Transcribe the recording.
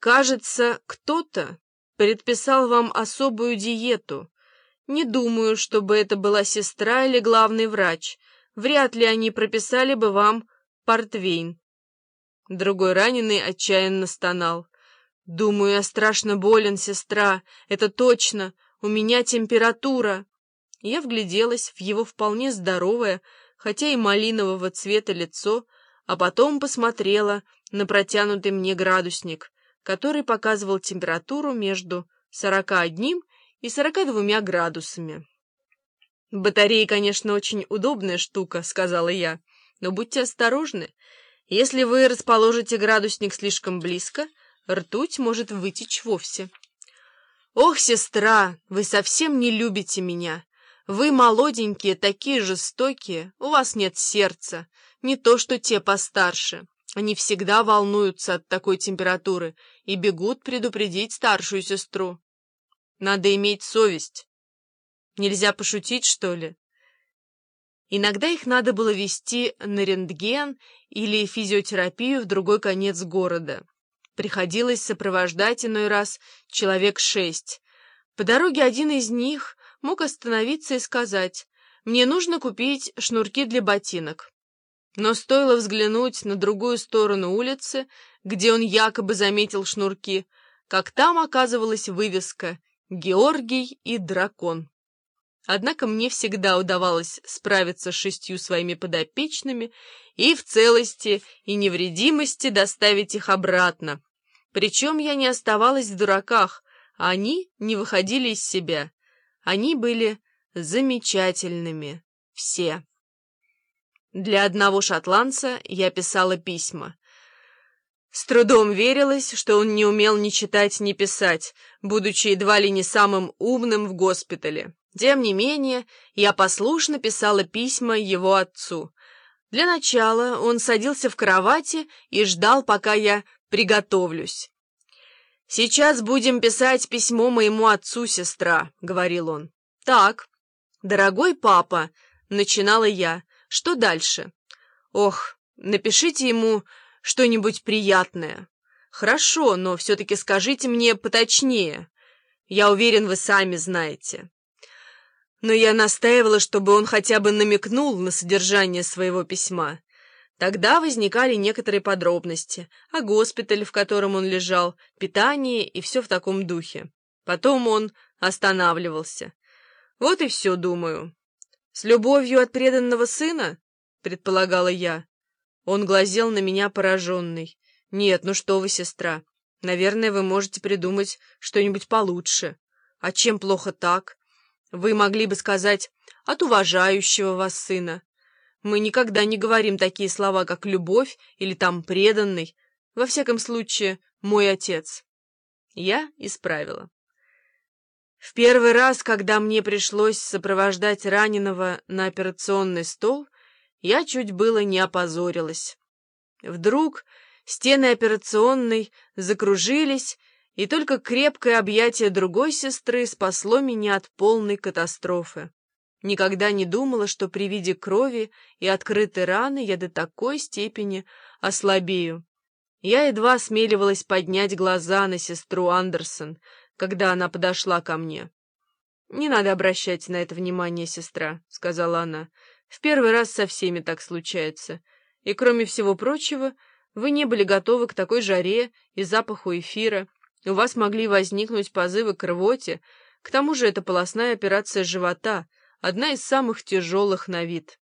кажется, кто-то предписал вам особую диету. Не думаю, чтобы это была сестра или главный врач. Вряд ли они прописали бы вам портвейн. Другой раненый отчаянно стонал. «Думаю, я страшно болен, сестра. Это точно. У меня температура». Я вгляделась в его вполне здоровое, хотя и малинового цвета лицо, а потом посмотрела на протянутый мне градусник, который показывал температуру между 41 и 42 градусами. «Батареи, конечно, очень удобная штука», — сказала я, — «но будьте осторожны. Если вы расположите градусник слишком близко, ртуть может вытечь вовсе». «Ох, сестра, вы совсем не любите меня. Вы молоденькие, такие жестокие, у вас нет сердца, не то что те постарше. Они всегда волнуются от такой температуры и бегут предупредить старшую сестру. Надо иметь совесть. Нельзя пошутить, что ли? Иногда их надо было вести на рентген или физиотерапию в другой конец города. Приходилось сопровождать иной раз человек шесть. По дороге один из них мог остановиться и сказать, «Мне нужно купить шнурки для ботинок». Но стоило взглянуть на другую сторону улицы, где он якобы заметил шнурки, как там оказывалась вывеска «Георгий и дракон». Однако мне всегда удавалось справиться с шестью своими подопечными и в целости и невредимости доставить их обратно. Причем я не оставалась в дураках, а они не выходили из себя. Они были замечательными. Все. Для одного шотландца я писала письма. С трудом верилось, что он не умел ни читать, ни писать, будучи едва ли не самым умным в госпитале. Тем не менее, я послушно писала письма его отцу. Для начала он садился в кровати и ждал, пока я приготовлюсь. «Сейчас будем писать письмо моему отцу, сестра», — говорил он. «Так, дорогой папа», — начинала я, — «что дальше?» «Ох, напишите ему что-нибудь приятное». «Хорошо, но все-таки скажите мне поточнее. Я уверен, вы сами знаете». Но я настаивала, чтобы он хотя бы намекнул на содержание своего письма. Тогда возникали некоторые подробности о госпитале, в котором он лежал, питании и все в таком духе. Потом он останавливался. Вот и все, думаю. С любовью от преданного сына, предполагала я. Он глазел на меня пораженный. Нет, ну что вы, сестра. Наверное, вы можете придумать что-нибудь получше. А чем плохо так? Вы могли бы сказать «от уважающего вас сына». Мы никогда не говорим такие слова, как «любовь» или там «преданный». Во всяком случае, «мой отец». Я исправила. В первый раз, когда мне пришлось сопровождать раненого на операционный стол, я чуть было не опозорилась. Вдруг стены операционной закружились, и только крепкое объятие другой сестры спасло меня от полной катастрофы. Никогда не думала, что при виде крови и открытой раны я до такой степени ослабею. Я едва осмеливалась поднять глаза на сестру Андерсон, когда она подошла ко мне. «Не надо обращать на это внимание, сестра», — сказала она. «В первый раз со всеми так случается. И, кроме всего прочего, вы не были готовы к такой жаре и запаху эфира. У вас могли возникнуть позывы к рвоте. К тому же это полостная операция живота — одна из самых тяжелых на вид.